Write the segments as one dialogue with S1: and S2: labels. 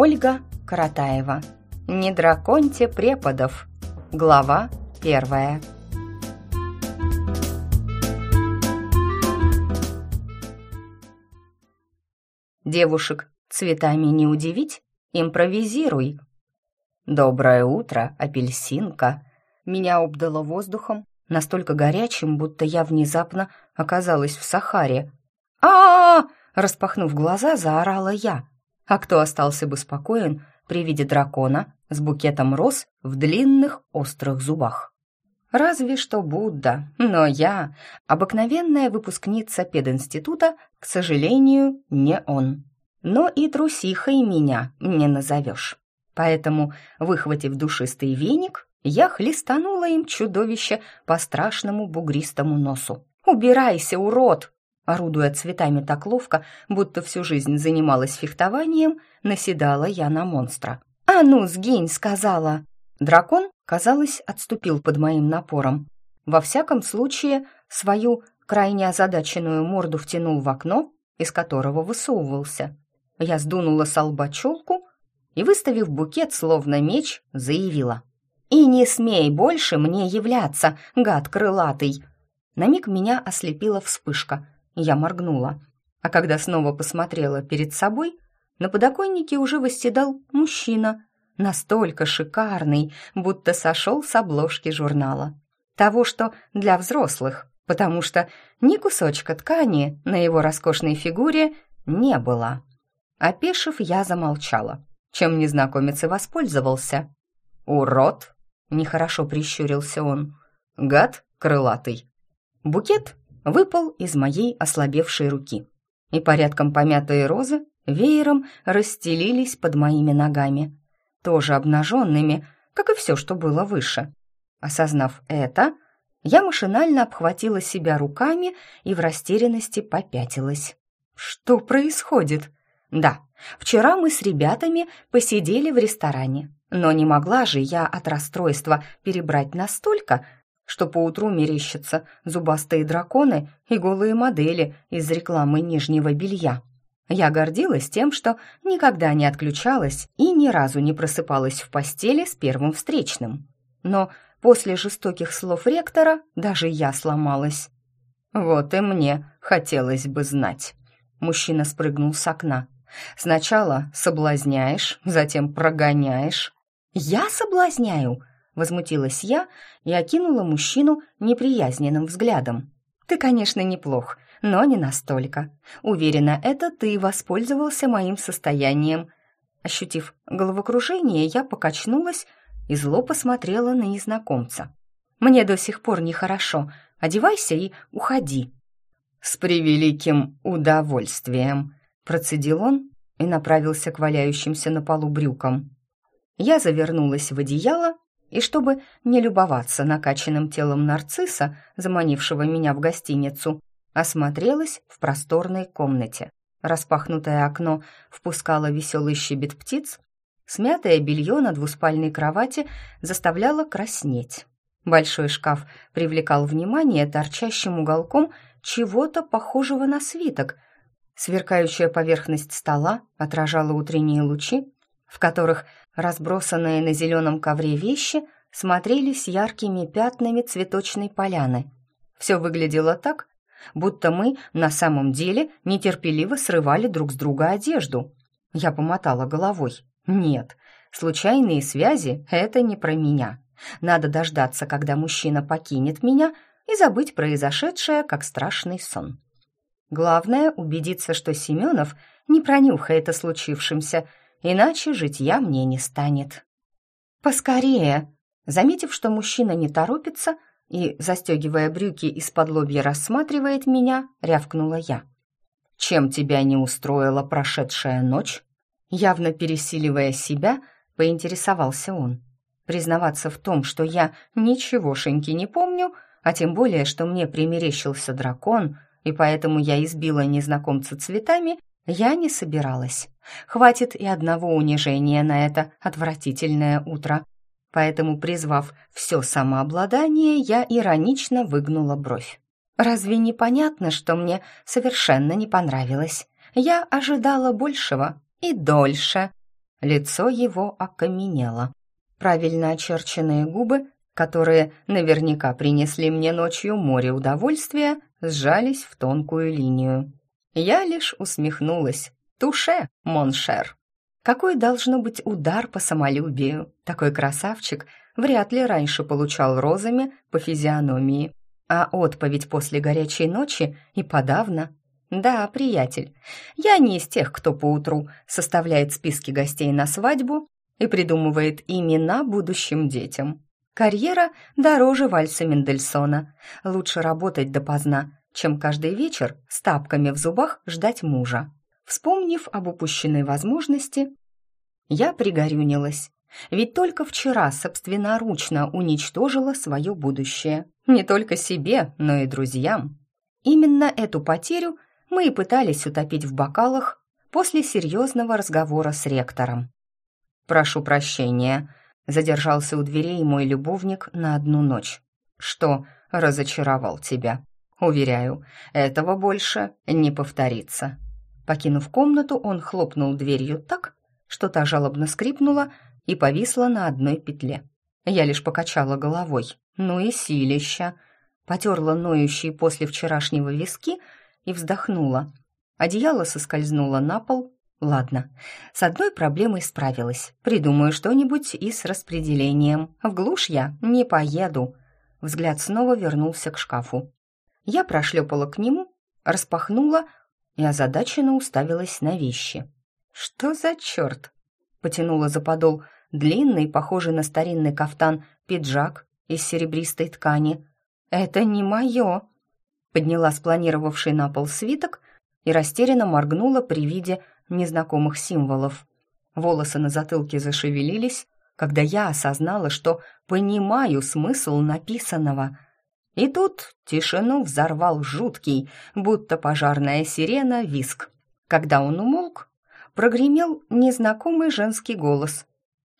S1: Ольга Каратаева. Не драконьте преподов. Глава первая. Девушек цветами не удивить? Импровизируй. Доброе утро, апельсинка. Меня обдало воздухом, настолько горячим, будто я внезапно оказалась в Сахаре. а, -а, -а Распахнув глаза, заорала я. А кто остался бы спокоен при виде дракона с букетом роз в длинных острых зубах? Разве что Будда, но я, обыкновенная выпускница пединститута, к сожалению, не он. Но и трусихой меня не назовешь. Поэтому, выхватив душистый веник, я хлестанула им чудовище по страшному бугристому носу. «Убирайся, урод!» Орудуя цветами так ловко, будто всю жизнь занималась фехтованием, наседала я на монстра. «А ну, сгинь!» — сказала. Дракон, казалось, отступил под моим напором. Во всяком случае, свою крайне озадаченную морду втянул в окно, из которого высовывался. Я сдунула с лба челку и, выставив букет, словно меч, заявила. «И не смей больше мне являться, гад крылатый!» На миг меня ослепила вспышка — я моргнула. А когда снова посмотрела перед собой, на подоконнике уже восседал мужчина, настолько шикарный, будто сошел с обложки журнала. Того, что для взрослых, потому что ни кусочка ткани на его роскошной фигуре не было. Опешив, я замолчала, чем незнакомец и воспользовался. «Урод!» — нехорошо прищурился он. «Гад крылатый!» Букет выпал из моей ослабевшей руки, и порядком помятые розы веером расстелились под моими ногами, тоже обнаженными, как и все, что было выше. Осознав это, я машинально обхватила себя руками и в растерянности попятилась. Что происходит? Да, вчера мы с ребятами посидели в ресторане, но не могла же я от расстройства перебрать настолько, что поутру мерещатся зубастые драконы и голые модели из рекламы нижнего белья. Я гордилась тем, что никогда не отключалась и ни разу не просыпалась в постели с первым встречным. Но после жестоких слов ректора даже я сломалась. «Вот и мне хотелось бы знать». Мужчина спрыгнул с окна. «Сначала соблазняешь, затем прогоняешь». «Я соблазняю?» Возмутилась я и окинула мужчину неприязненным взглядом. «Ты, конечно, неплох, но не настолько. Уверена, это ты воспользовался моим состоянием». Ощутив головокружение, я покачнулась и зло посмотрела на незнакомца. «Мне до сих пор нехорошо. Одевайся и уходи». «С превеликим удовольствием», — процедил он и направился к валяющимся на полу брюкам. Я завернулась в одеяло и чтобы не любоваться накачанным телом нарцисса, заманившего меня в гостиницу, осмотрелась в просторной комнате. Распахнутое окно впускало веселый щебет птиц, смятое белье на двуспальной кровати заставляло краснеть. Большой шкаф привлекал внимание торчащим уголком чего-то похожего на свиток. Сверкающая поверхность стола отражала утренние лучи, в которых разбросанные на зеленом ковре вещи смотрелись яркими пятнами цветочной поляны. Все выглядело так, будто мы на самом деле нетерпеливо срывали друг с друга одежду. Я помотала головой. Нет, случайные связи — это не про меня. Надо дождаться, когда мужчина покинет меня, и забыть произошедшее, как страшный сон. Главное — убедиться, что Семенов не пронюхает о случившемся — иначе житья мне не станет. «Поскорее!» Заметив, что мужчина не торопится и, застегивая брюки из-под лобья, рассматривает меня, рявкнула я. «Чем тебя не устроила прошедшая ночь?» Явно пересиливая себя, поинтересовался он. Признаваться в том, что я ничегошеньки не помню, а тем более, что мне примерещился дракон, и поэтому я избила незнакомца цветами, я не собиралась. Хватит и одного унижения на это отвратительное утро. Поэтому, призвав все самообладание, я иронично выгнула бровь. Разве не понятно, что мне совершенно не понравилось? Я ожидала большего и дольше. Лицо его окаменело. Правильно очерченные губы, которые наверняка принесли мне ночью море удовольствия, сжались в тонкую линию. Я лишь усмехнулась. «Туше, моншер!» Какой должно быть удар по самолюбию? Такой красавчик вряд ли раньше получал розами по физиономии. А отповедь после горячей ночи и подавно. Да, приятель, я не из тех, кто поутру составляет списки гостей на свадьбу и придумывает имена будущим детям. Карьера дороже вальса Мендельсона. Лучше работать допоздна, чем каждый вечер с тапками в зубах ждать мужа. Вспомнив об упущенной возможности, я пригорюнилась. Ведь только вчера собственноручно уничтожила свое будущее. Не только себе, но и друзьям. Именно эту потерю мы и пытались утопить в бокалах после серьезного разговора с ректором. «Прошу прощения», — задержался у дверей мой любовник на одну ночь. «Что, разочаровал тебя? Уверяю, этого больше не повторится». Покинув комнату, он хлопнул дверью так, что та жалобно скрипнула и повисла на одной петле. Я лишь покачала головой. Ну и силища. Потерла ноющие после вчерашнего виски и вздохнула. Одеяло соскользнуло на пол. Ладно, с одной проблемой справилась. Придумаю что-нибудь и с распределением. В глушь я не поеду. Взгляд снова вернулся к шкафу. Я прошлепала к нему, распахнула и озадаченно уставилась на вещи. «Что за черт?» Потянула за подол длинный, похожий на старинный кафтан, пиджак из серебристой ткани. «Это не мое!» Подняла спланировавший на пол свиток и растерянно моргнула при виде незнакомых символов. Волосы на затылке зашевелились, когда я осознала, что понимаю смысл написанного. И тут тишину взорвал жуткий, будто пожарная сирена, виск. Когда он умолк, прогремел незнакомый женский голос.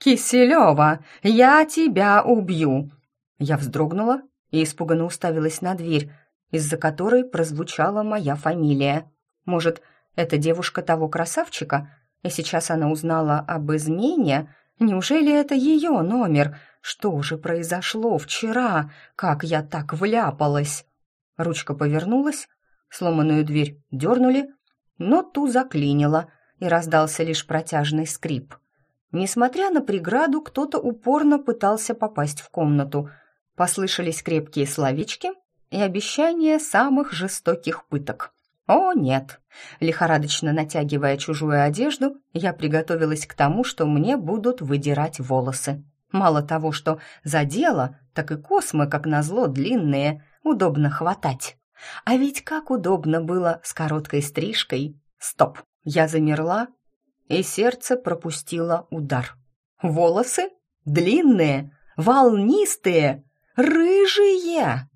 S1: «Киселева, я тебя убью!» Я вздрогнула и испуганно уставилась на дверь, из-за которой прозвучала моя фамилия. Может, это девушка того красавчика, и сейчас она узнала об измене? Неужели это ее номер? Что же произошло вчера? Как я так вляпалась? Ручка повернулась, сломанную дверь дернули, но ту заклинило, и раздался лишь протяжный скрип. Несмотря на преграду, кто-то упорно пытался попасть в комнату. Послышались крепкие словечки и обещания самых жестоких пыток. О, нет! Лихорадочно натягивая чужую одежду, я приготовилась к тому, что мне будут выдирать волосы. Мало того, что задело, так и космы, как назло, длинные, удобно хватать. А ведь как удобно было с короткой стрижкой. Стоп! Я замерла, и сердце пропустило удар. Волосы длинные, волнистые, рыжие.